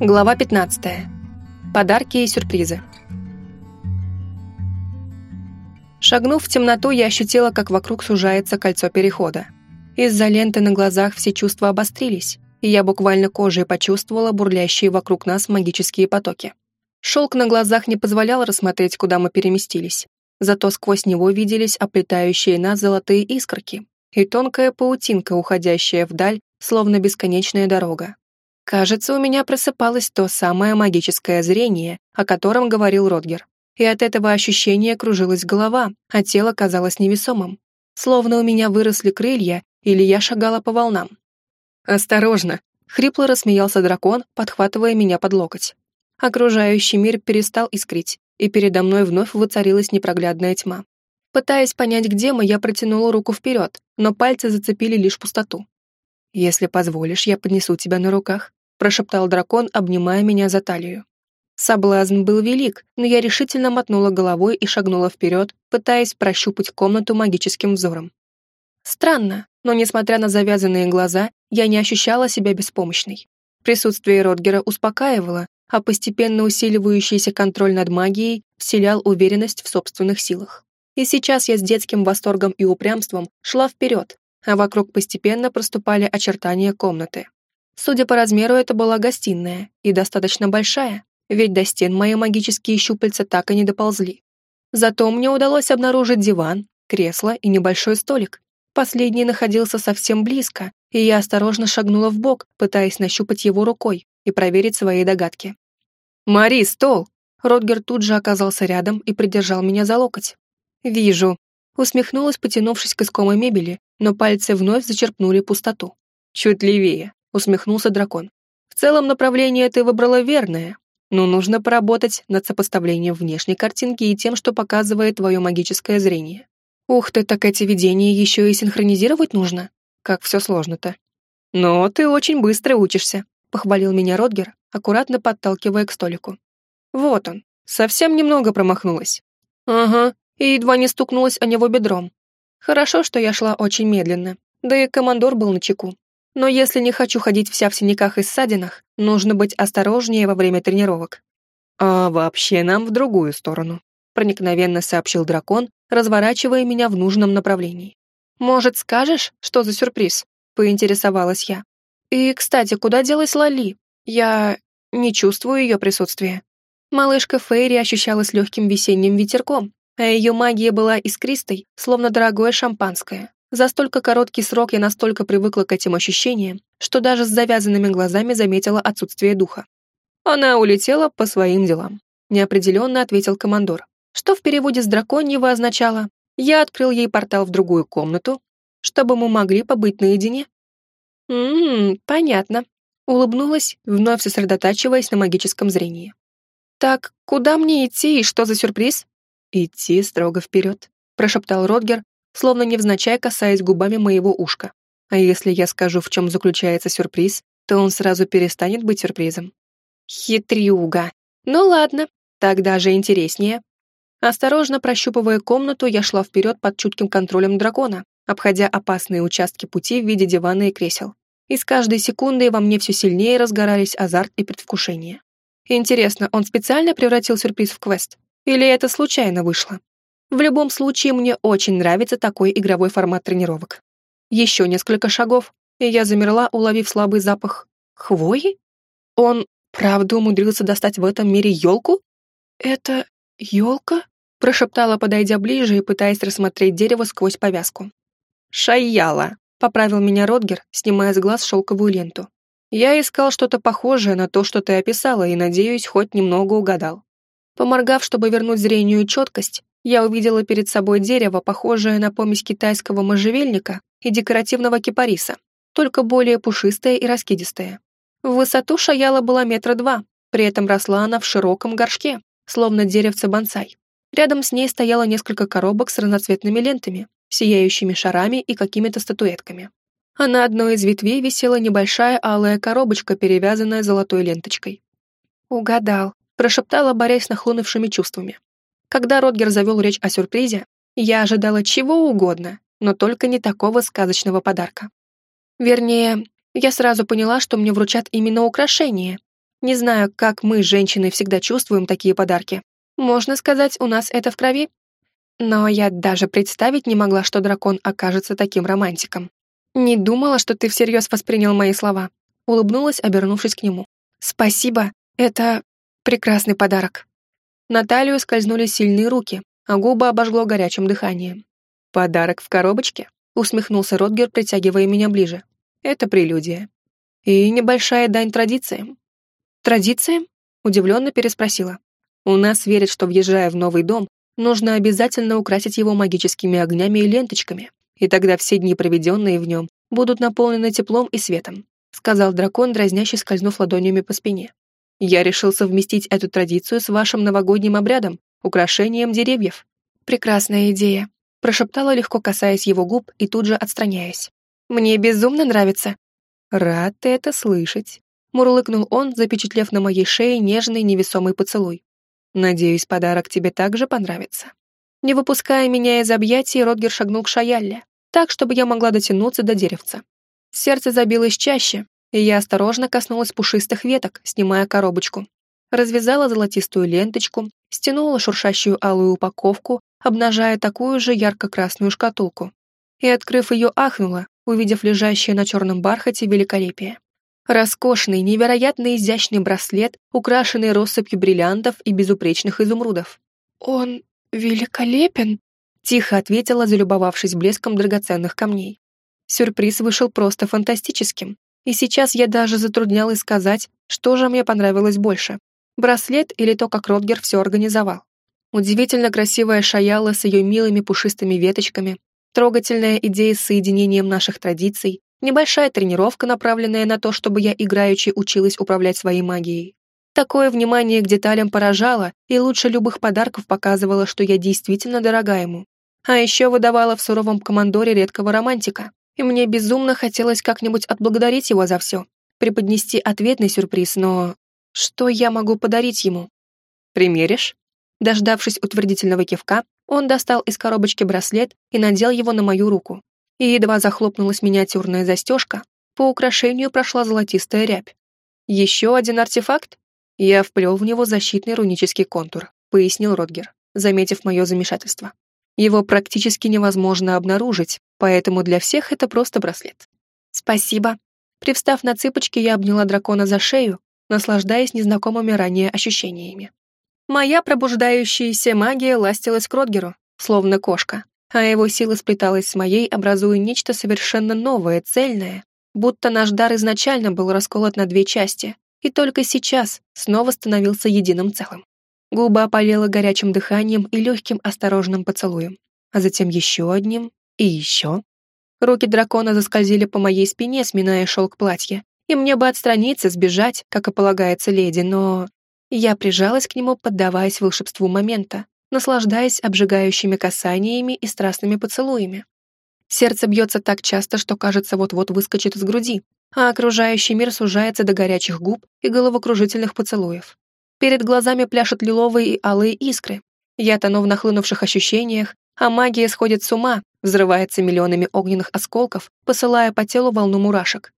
Глава 15. Подарки и сюрпризы. Шагнув в темноту, я ощутила, как вокруг сужается кольцо перехода. Из-за ленты на глазах все чувства обострились, и я буквально кожей почувствовала бурлящие вокруг нас магические потоки. Шелк на глазах не позволял рассмотреть, куда мы переместились. Зато сквозь него виделись оплетающие нас золотые искорки и тонкая паутинка, уходящая вдаль, словно бесконечная дорога. Кажется, у меня просыпалось то самое магическое зрение, о котором говорил Родгер. И от этого ощущения кружилась голова, а тело казалось невесомым. Словно у меня выросли крылья, или я шагала по волнам. «Осторожно!» — хрипло рассмеялся дракон, подхватывая меня под локоть. Окружающий мир перестал искрить, и передо мной вновь воцарилась непроглядная тьма. Пытаясь понять, где мы, я протянула руку вперед, но пальцы зацепили лишь пустоту. «Если позволишь, я поднесу тебя на руках», прошептал дракон, обнимая меня за талию. Соблазн был велик, но я решительно мотнула головой и шагнула вперед, пытаясь прощупать комнату магическим взором. Странно, но, несмотря на завязанные глаза, я не ощущала себя беспомощной. Присутствие Ротгера успокаивало, а постепенно усиливающийся контроль над магией вселял уверенность в собственных силах. И сейчас я с детским восторгом и упрямством шла вперед, а вокруг постепенно проступали очертания комнаты. Судя по размеру, это была гостиная, и достаточно большая, ведь до стен мои магические щупальца так и не доползли. Зато мне удалось обнаружить диван, кресло и небольшой столик. Последний находился совсем близко, и я осторожно шагнула в бок, пытаясь нащупать его рукой и проверить свои догадки. «Мари, стол!» Ротгер тут же оказался рядом и придержал меня за локоть. «Вижу». Усмехнулась, потянувшись к искомой мебели, но пальцы вновь зачерпнули пустоту. «Чуть левее», усмехнулся дракон. В целом направление ты выбрала верное, но нужно поработать над сопоставлением внешней картинки и тем, что показывает твое магическое зрение. Ух ты, так эти видения еще и синхронизировать нужно? Как все сложно-то. Но ты очень быстро учишься, похвалил меня Родгер, аккуратно подталкивая к столику. Вот он, совсем немного промахнулась. Ага, и едва не стукнулась о него бедром. Хорошо, что я шла очень медленно, да и командор был на чеку. Но если не хочу ходить вся в синяках и ссадинах, нужно быть осторожнее во время тренировок. А вообще нам в другую сторону, проникновенно сообщил дракон, разворачивая меня в нужном направлении. Может, скажешь, что за сюрприз? Поинтересовалась я. И, кстати, куда делась Лали? Я не чувствую ее присутствия. Малышка Фейри ощущалась легким весенним ветерком, а ее магия была искристой, словно дорогое шампанское. За столько короткий срок я настолько привыкла к этим ощущениям, что даже с завязанными глазами заметила отсутствие духа. Она улетела по своим делам. Неопределенно ответил командор, что в переводе с драконьего означало «Я открыл ей портал в другую комнату, чтобы мы могли побыть наедине». «Ммм, понятно», — улыбнулась, вновь сосредотачиваясь на магическом зрении. «Так, куда мне идти и что за сюрприз?» «Идти строго вперед», — прошептал Родгер, словно невзначай касаясь губами моего ушка. А если я скажу, в чем заключается сюрприз, то он сразу перестанет быть сюрпризом. Хитрюга. Ну ладно, тогда же интереснее. Осторожно прощупывая комнату, я шла вперед под чутким контролем дракона, обходя опасные участки пути в виде дивана и кресел. И с каждой секундой во мне все сильнее разгорались азарт и предвкушение. Интересно, он специально превратил сюрприз в квест? Или это случайно вышло? В любом случае, мне очень нравится такой игровой формат тренировок. Еще несколько шагов, и я замерла, уловив слабый запах хвои. Он правда умудрился достать в этом мире елку? Это елка? Прошептала, подойдя ближе и пытаясь рассмотреть дерево сквозь повязку. «Шайяла», — поправил меня Родгер, снимая с глаз шелковую ленту. «Я искал что-то похожее на то, что ты описала, и, надеюсь, хоть немного угадал». Поморгав, чтобы вернуть зрению четкость, я увидела перед собой дерево, похожее на помесь китайского можжевельника и декоративного кипариса, только более пушистое и раскидистое. В высоту шаяла была метра два, при этом росла она в широком горшке, словно деревце бонсай. Рядом с ней стояло несколько коробок с разноцветными лентами, сияющими шарами и какими-то статуэтками. А на одной из ветвей висела небольшая алая коробочка, перевязанная золотой ленточкой. «Угадал», — прошептала, борясь с нахлынувшими чувствами. Когда Ротгер завел речь о сюрпризе, я ожидала чего угодно, но только не такого сказочного подарка. Вернее, я сразу поняла, что мне вручат именно украшение. Не знаю, как мы, женщины, всегда чувствуем такие подарки. Можно сказать, у нас это в крови. Но я даже представить не могла, что дракон окажется таким романтиком. Не думала, что ты всерьез воспринял мои слова. Улыбнулась, обернувшись к нему. Спасибо, это прекрасный подарок. На талию скользнули сильные руки, а губы обожгло горячим дыханием. «Подарок в коробочке?» — усмехнулся Ротгер, притягивая меня ближе. «Это прелюдия. И небольшая дань традициям». «Традициям?» — удивленно переспросила. «У нас верят, что, въезжая в новый дом, нужно обязательно украсить его магическими огнями и ленточками, и тогда все дни, проведенные в нем, будут наполнены теплом и светом», сказал дракон, дразняще скользнув ладонями по спине. «Я решил совместить эту традицию с вашим новогодним обрядом, украшением деревьев». «Прекрасная идея», прошептала, легко касаясь его губ и тут же отстраняясь. «Мне безумно нравится». «Рад это слышать», — мурлыкнул он, запечатлев на моей шее нежный невесомый поцелуй. «Надеюсь, подарок тебе также понравится». Не выпуская меня из объятий, Ротгер шагнул к Шаялле, так, чтобы я могла дотянуться до деревца. Сердце забилось чаще, и я осторожно коснулась пушистых веток, снимая коробочку. Развязала золотистую ленточку, стянула шуршащую алую упаковку, обнажая такую же ярко-красную шкатулку. И, открыв ее, ахнула, увидев лежащее на черном бархате великолепие. Роскошный, невероятно изящный браслет, украшенный россыпью бриллиантов и безупречных изумрудов. «Он великолепен!» — тихо ответила, залюбовавшись блеском драгоценных камней. Сюрприз вышел просто фантастическим, и сейчас я даже затруднялась сказать, что же мне понравилось больше — браслет или то, как Ротгер все организовал. Удивительно красивая шаяла с ее милыми пушистыми веточками, трогательная идея с соединением наших традиций, небольшая тренировка, направленная на то, чтобы я играючи училась управлять своей магией. Такое внимание к деталям поражало и лучше любых подарков показывало, что я действительно дорога ему. А еще выдавала в суровом командоре редкого романтика, и мне безумно хотелось как-нибудь отблагодарить его за все, преподнести ответный сюрприз, но что я могу подарить ему? Примеришь? Дождавшись утвердительного кивка, он достал из коробочки браслет и надел его на мою руку. И едва захлопнулась миниатюрная застежка, по украшению прошла золотистая рябь. Еще один артефакт? Я вплел в него защитный рунический контур, пояснил Ротгер, заметив мое замешательство. Его практически невозможно обнаружить, поэтому для всех это просто браслет. Спасибо. Привстав на цыпочки, я обняла дракона за шею, наслаждаясь незнакомыми ранее ощущениями. Моя пробуждающаяся магия ластилась к Ротгеру, словно кошка, а его сила сплеталась с моей, образуя нечто совершенно новое, цельное, будто наш дар изначально был расколот на две части, и только сейчас снова становился единым целым. Губа опалила горячим дыханием и легким осторожным поцелуем, а затем еще одним и еще. Руки дракона заскользили по моей спине, сминая шелк платья, и мне бы отстраниться, сбежать, как и полагается леди, но я прижалась к нему, поддаваясь волшебству момента, наслаждаясь обжигающими касаниями и страстными поцелуями. Сердце бьется так часто, что кажется вот-вот выскочит из груди, а окружающий мир сужается до горячих губ и головокружительных поцелуев. Перед глазами пляшут лиловые и алые искры. Я тону в нахлынувших ощущениях, а магия сходит с ума, взрывается миллионами огненных осколков, посылая по телу волну мурашек.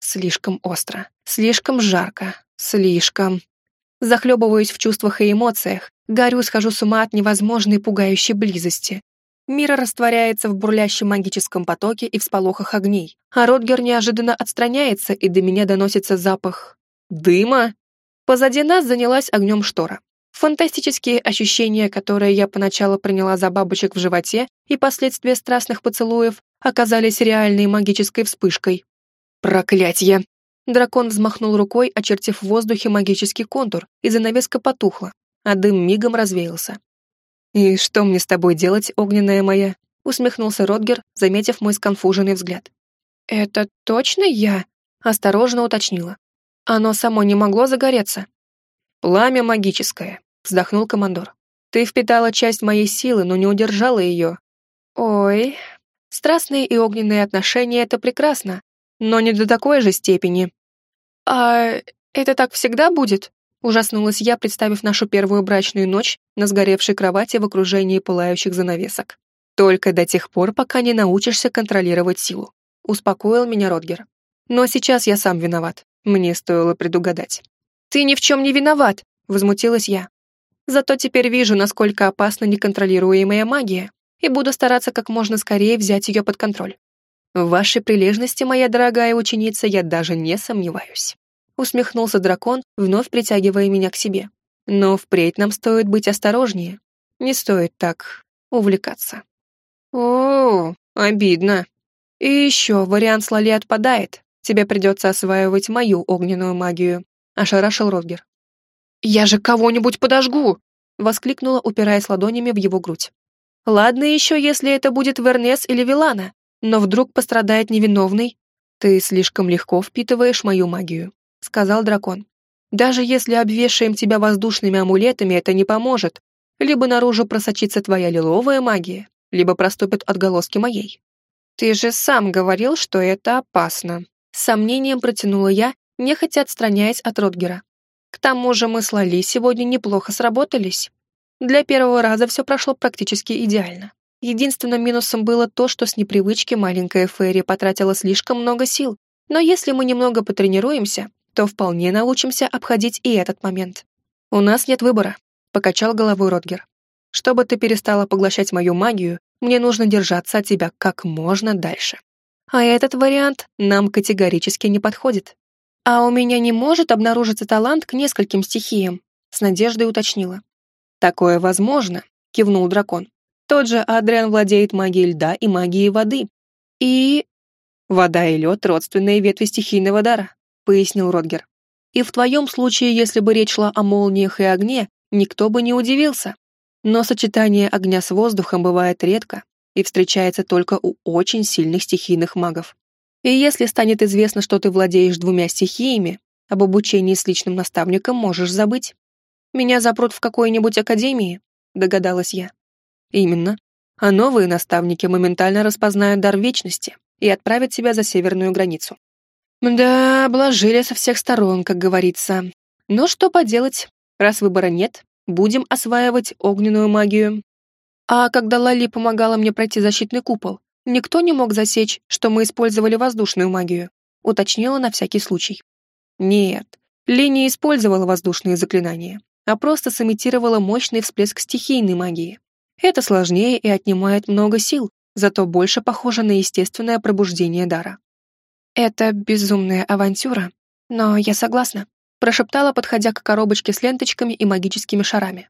Слишком остро, слишком жарко, слишком... Захлебываюсь в чувствах и эмоциях, горю, схожу с ума от невозможной пугающей близости. Мир растворяется в бурлящем магическом потоке и всполохах огней, а Ротгер неожиданно отстраняется, и до меня доносится запах... дыма. Позади нас занялась огнем штора. Фантастические ощущения, которые я поначалу приняла за бабочек в животе и последствия страстных поцелуев, оказались реальной магической вспышкой. Проклятье! Дракон взмахнул рукой, очертив в воздухе магический контур, и занавеска потухла, а дым мигом развеялся. «И что мне с тобой делать, огненная моя?» усмехнулся Ротгер, заметив мой сконфуженный взгляд. «Это точно я?» осторожно уточнила. «Оно само не могло загореться?» «Пламя магическое», вздохнул командор. «Ты впитала часть моей силы, но не удержала ее». «Ой, страстные и огненные отношения — это прекрасно, но не до такой же степени. «А это так всегда будет?» Ужаснулась я, представив нашу первую брачную ночь на сгоревшей кровати в окружении пылающих занавесок. «Только до тех пор, пока не научишься контролировать силу», — успокоил меня Ротгер. «Но сейчас я сам виноват. Мне стоило предугадать». «Ты ни в чем не виноват!» — возмутилась я. «Зато теперь вижу, насколько опасна неконтролируемая магия, и буду стараться как можно скорее взять ее под контроль. В вашей прилежности, моя дорогая ученица, я даже не сомневаюсь». Усмехнулся дракон, вновь притягивая меня к себе. «Но впредь нам стоит быть осторожнее. Не стоит так увлекаться». «О, обидно. И еще вариант с Лали отпадает. Тебе придется осваивать мою огненную магию», — ошарашил Ротгер. «Я же кого-нибудь подожгу!» — воскликнула, упираясь ладонями в его грудь. «Ладно еще, если это будет Вернес или Вилана, но вдруг пострадает невиновный. Ты слишком легко впитываешь мою магию», — сказал дракон. «Даже если обвешаем тебя воздушными амулетами, это не поможет. Либо наружу просочится твоя лиловая магия, либо проступят отголоски моей». «Ты же сам говорил, что это опасно», — с сомнением протянула я, нехотя отстраняясь от Ротгера. «К тому же мы с Лали сегодня неплохо сработались. Для первого раза все прошло практически идеально. Единственным минусом было то, что с непривычки маленькая Ферри потратила слишком много сил, но если мы немного потренируемся, то вполне научимся обходить и этот момент. «У нас нет выбора», — покачал головой Ротгер. «Чтобы ты перестала поглощать мою магию, мне нужно держаться от тебя как можно дальше. А этот вариант нам категорически не подходит. А у меня не может обнаружиться талант к нескольким стихиям», — с надеждой уточнила. «Такое возможно», — кивнул дракон. Тот же Адриан владеет магией льда и магией воды. И... Вода и лед — родственные ветви стихийного дара, пояснил Родгер. И в твоем случае, если бы речь шла о молниях и огне, никто бы не удивился. Но сочетание огня с воздухом бывает редко и встречается только у очень сильных стихийных магов. И если станет известно, что ты владеешь двумя стихиями, об обучении с личным наставником можешь забыть. Меня запрут в какой-нибудь академии, догадалась я. Именно. А новые наставники моментально распознают дар вечности и отправят себя за северную границу. Да, обложили со всех сторон, как говорится. Но что поделать, раз выбора нет, будем осваивать огненную магию. А когда Лали помогала мне пройти защитный купол, никто не мог засечь, что мы использовали воздушную магию, уточнила на всякий случай. Нет, Ли не использовала воздушные заклинания, а просто сымитировала мощный всплеск стихийной магии. Это сложнее и отнимает много сил, зато больше похоже на естественное пробуждение дара. «Это безумная авантюра, но я согласна», прошептала, подходя к коробочке с ленточками и магическими шарами.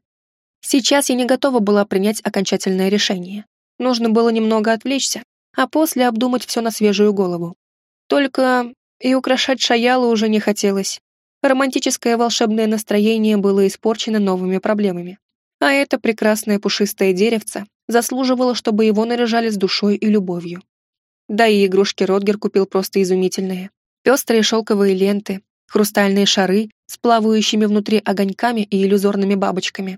Сейчас я не готова была принять окончательное решение. Нужно было немного отвлечься, а после обдумать все на свежую голову. Только и украшать Шаялу уже не хотелось. Романтическое волшебное настроение было испорчено новыми проблемами. А это прекрасное пушистое деревце заслуживало, чтобы его наряжали с душой и любовью. Да и игрушки Ротгер купил просто изумительные. Пестрые шелковые ленты, хрустальные шары с плавающими внутри огоньками и иллюзорными бабочками,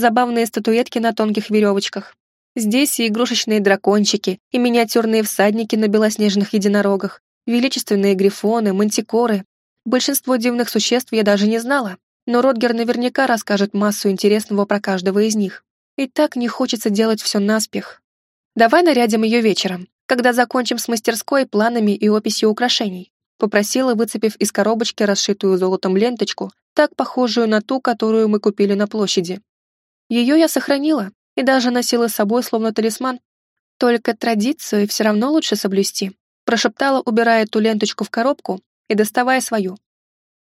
забавные статуэтки на тонких веревочках. Здесь и игрушечные дракончики, и миниатюрные всадники на белоснежных единорогах, величественные грифоны, мантикоры. Большинство дивных существ я даже не знала, но Ротгер наверняка расскажет массу интересного про каждого из них. И так не хочется делать все наспех. Давай нарядим ее вечером, когда закончим с мастерской, планами и описью украшений. Попросила, выцепив из коробочки расшитую золотом ленточку, так похожую на ту, которую мы купили на площади. Ее я сохранила и даже носила с собой словно талисман. Только традицию все равно лучше соблюсти, прошептала, убирая ту ленточку в коробку и доставая свою.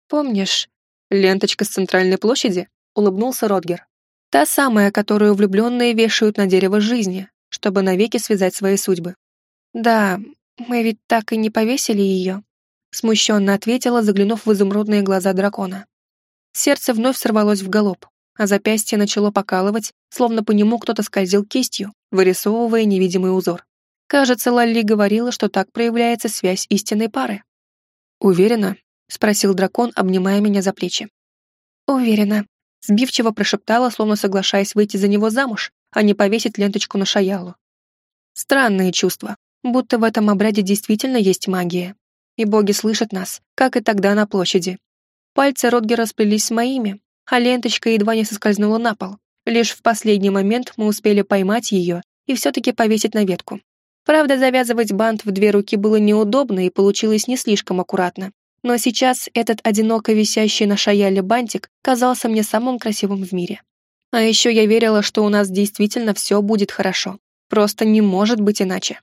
Помнишь, «Ленточка с центральной площади?» — улыбнулся Ротгер. «Та самая, которую влюбленные вешают на дерево жизни, чтобы навеки связать свои судьбы». «Да, мы ведь так и не повесили ее», — смущенно ответила, заглянув в изумрудные глаза дракона. Сердце вновь сорвалось в галоп, а запястье начало покалывать, словно по нему кто-то скользил кистью, вырисовывая невидимый узор. Кажется, Лалли говорила, что так проявляется связь истинной пары. «Уверена?» спросил дракон, обнимая меня за плечи. Уверена, сбивчиво прошептала, словно соглашаясь выйти за него замуж, а не повесить ленточку на шаялу. Странные чувства, будто в этом обряде действительно есть магия. И боги слышат нас, как и тогда на площади. Пальцы Ротгера сплелись с моими, а ленточка едва не соскользнула на пол. Лишь в последний момент мы успели поймать ее и все-таки повесить на ветку. Правда, завязывать бант в две руки было неудобно и получилось не слишком аккуратно, Но сейчас этот одиноко висящий на шаяле бантик казался мне самым красивым в мире. А еще я верила, что у нас действительно все будет хорошо. Просто не может быть иначе.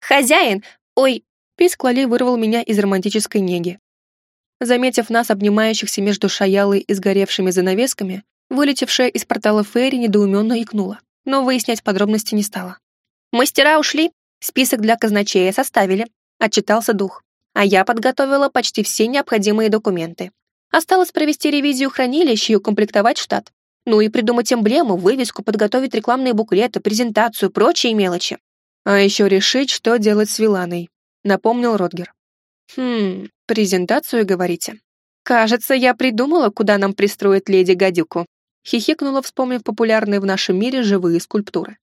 «Хозяин! Ой!» Писк Лали вырвал меня из романтической неги. Заметив нас, обнимающихся между шаялой и сгоревшими занавесками, вылетевшая из портала Фейри недоуменно икнула, но выяснять подробности не стала. «Мастера ушли, список для казначея составили», — отчитался дух а я подготовила почти все необходимые документы. Осталось провести ревизию хранилища и укомплектовать штат. Ну и придумать эмблему, вывеску, подготовить рекламные буклеты, презентацию, прочие мелочи. А еще решить, что делать с Виланой, напомнил Родгер. Хм, презентацию, говорите? Кажется, я придумала, куда нам пристроить леди Гадюку. Хихикнула, вспомнив популярные в нашем мире живые скульптуры.